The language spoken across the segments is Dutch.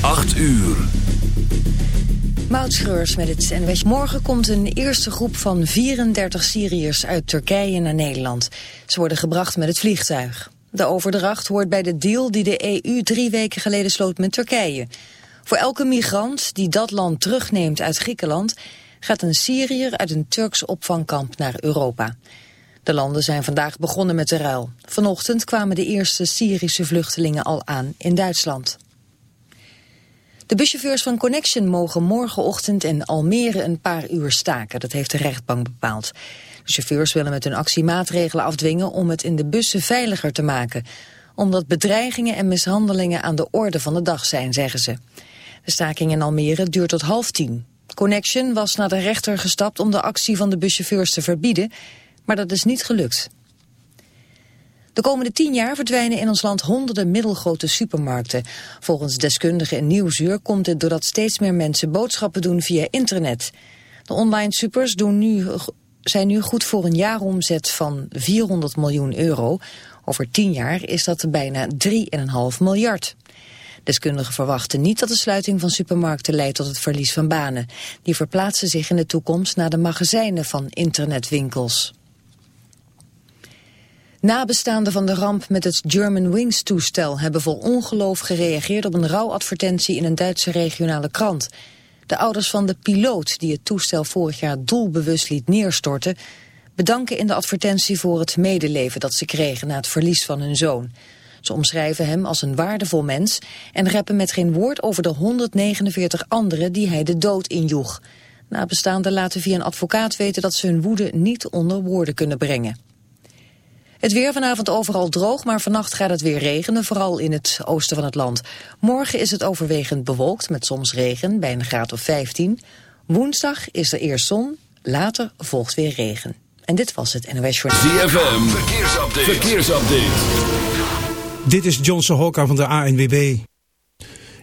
8 uur. Moutschreurs met het NWS. Morgen komt een eerste groep van 34 Syriërs uit Turkije naar Nederland. Ze worden gebracht met het vliegtuig. De overdracht hoort bij de deal die de EU drie weken geleden sloot met Turkije. Voor elke migrant die dat land terugneemt uit Griekenland... gaat een Syriër uit een Turks opvangkamp naar Europa. De landen zijn vandaag begonnen met de ruil. Vanochtend kwamen de eerste Syrische vluchtelingen al aan in Duitsland. De buschauffeurs van Connection mogen morgenochtend in Almere een paar uur staken. Dat heeft de rechtbank bepaald. De chauffeurs willen met hun actie maatregelen afdwingen om het in de bussen veiliger te maken. Omdat bedreigingen en mishandelingen aan de orde van de dag zijn, zeggen ze. De staking in Almere duurt tot half tien. Connection was naar de rechter gestapt om de actie van de buschauffeurs te verbieden, maar dat is niet gelukt. De komende tien jaar verdwijnen in ons land honderden middelgrote supermarkten. Volgens deskundigen in Nieuwsuur komt dit doordat steeds meer mensen boodschappen doen via internet. De online supers doen nu, zijn nu goed voor een jaaromzet van 400 miljoen euro. Over tien jaar is dat bijna 3,5 miljard. Deskundigen verwachten niet dat de sluiting van supermarkten leidt tot het verlies van banen. Die verplaatsen zich in de toekomst naar de magazijnen van internetwinkels. Nabestaanden van de ramp met het German toestel hebben vol ongeloof gereageerd op een rouwadvertentie in een Duitse regionale krant. De ouders van de piloot die het toestel vorig jaar doelbewust liet neerstorten, bedanken in de advertentie voor het medeleven dat ze kregen na het verlies van hun zoon. Ze omschrijven hem als een waardevol mens en reppen met geen woord over de 149 anderen die hij de dood injoeg. Nabestaanden laten via een advocaat weten dat ze hun woede niet onder woorden kunnen brengen. Het weer vanavond overal droog, maar vannacht gaat het weer regenen, vooral in het oosten van het land. Morgen is het overwegend bewolkt met soms regen, bij een graad of 15. Woensdag is er eerst zon, later volgt weer regen. En dit was het NOS Journal. ZFM, verkeersupdate. verkeersupdate. Dit is Johnson Hokka van de ANWB.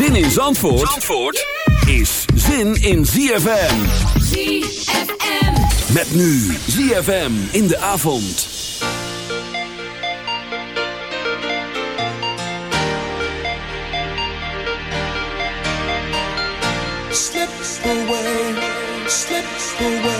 Zin in Zandvoort, Zandvoort is zin in ZFM. ZFM. Met nu ZFM in de avond. Slip away, slip away,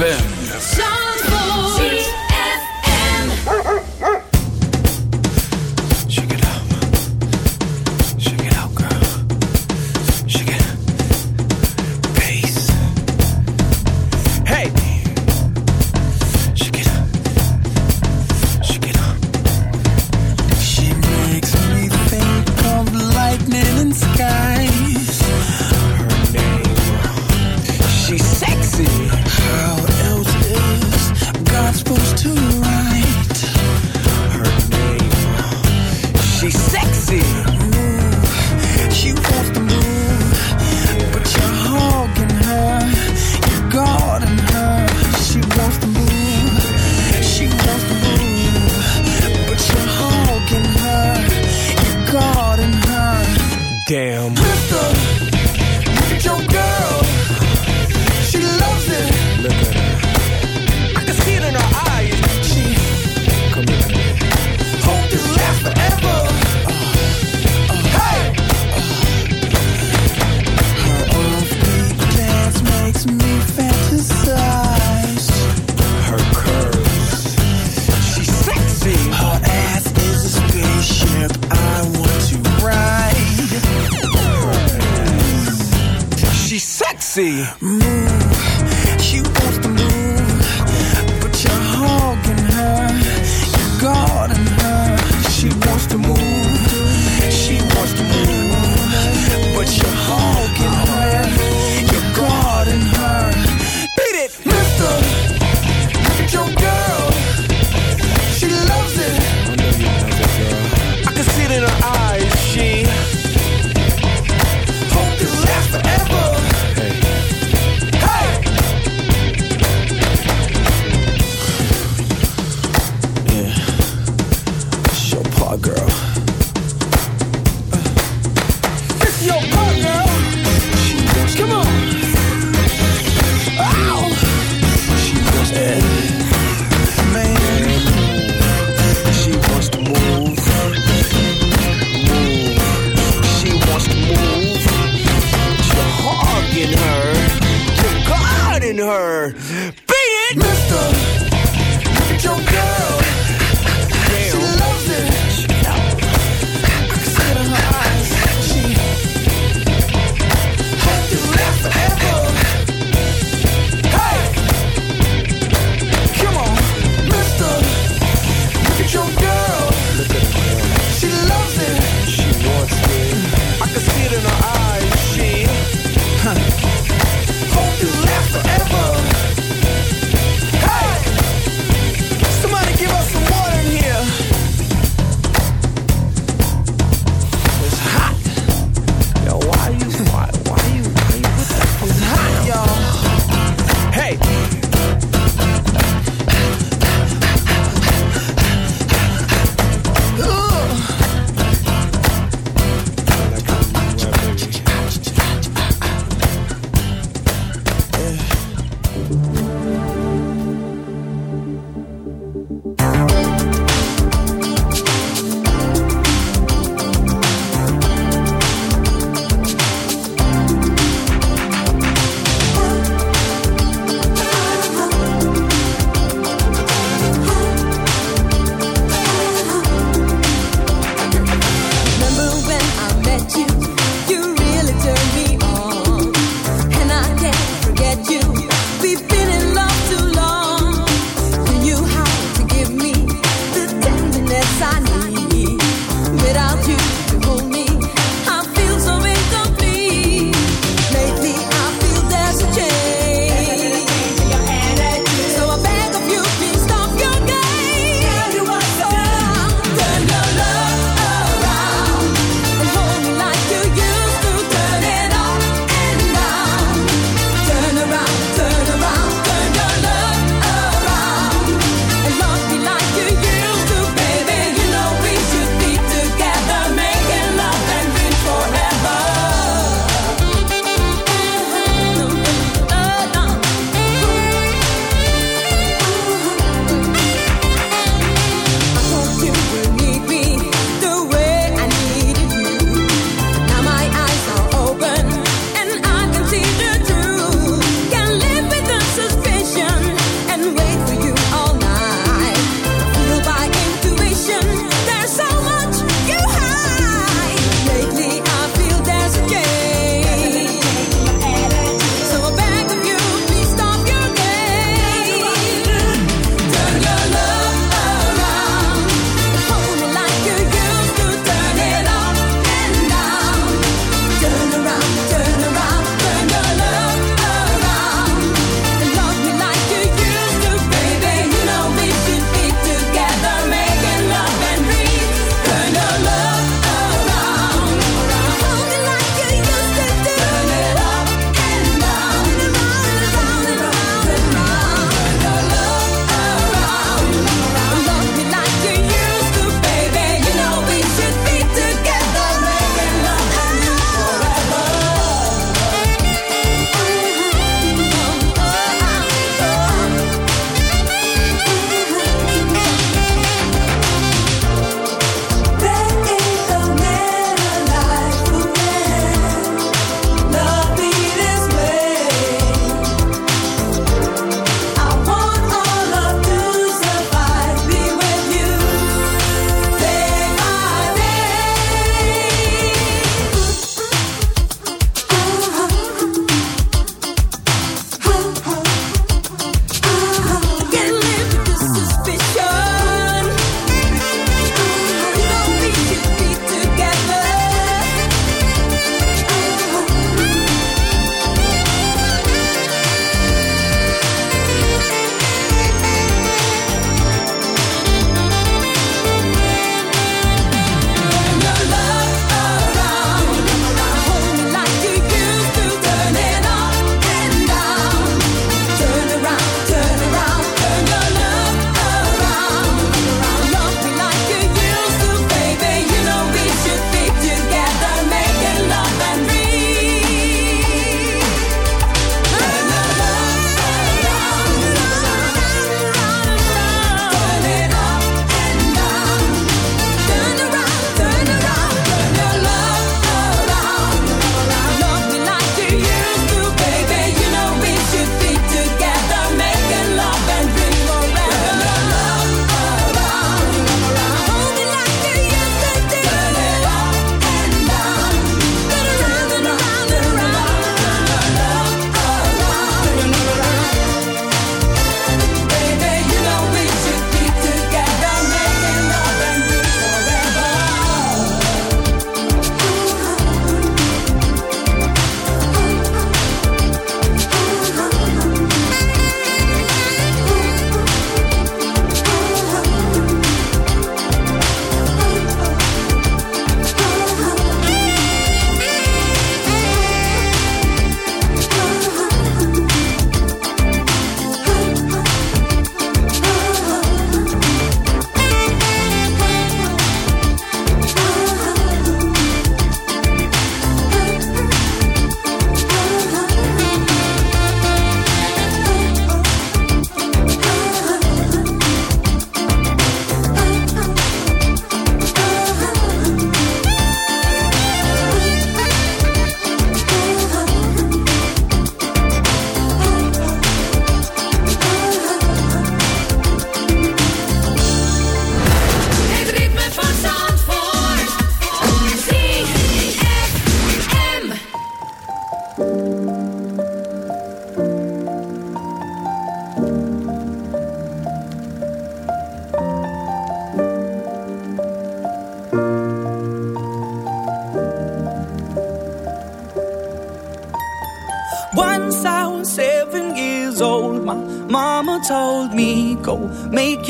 ZFM.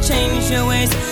change your ways.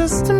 just a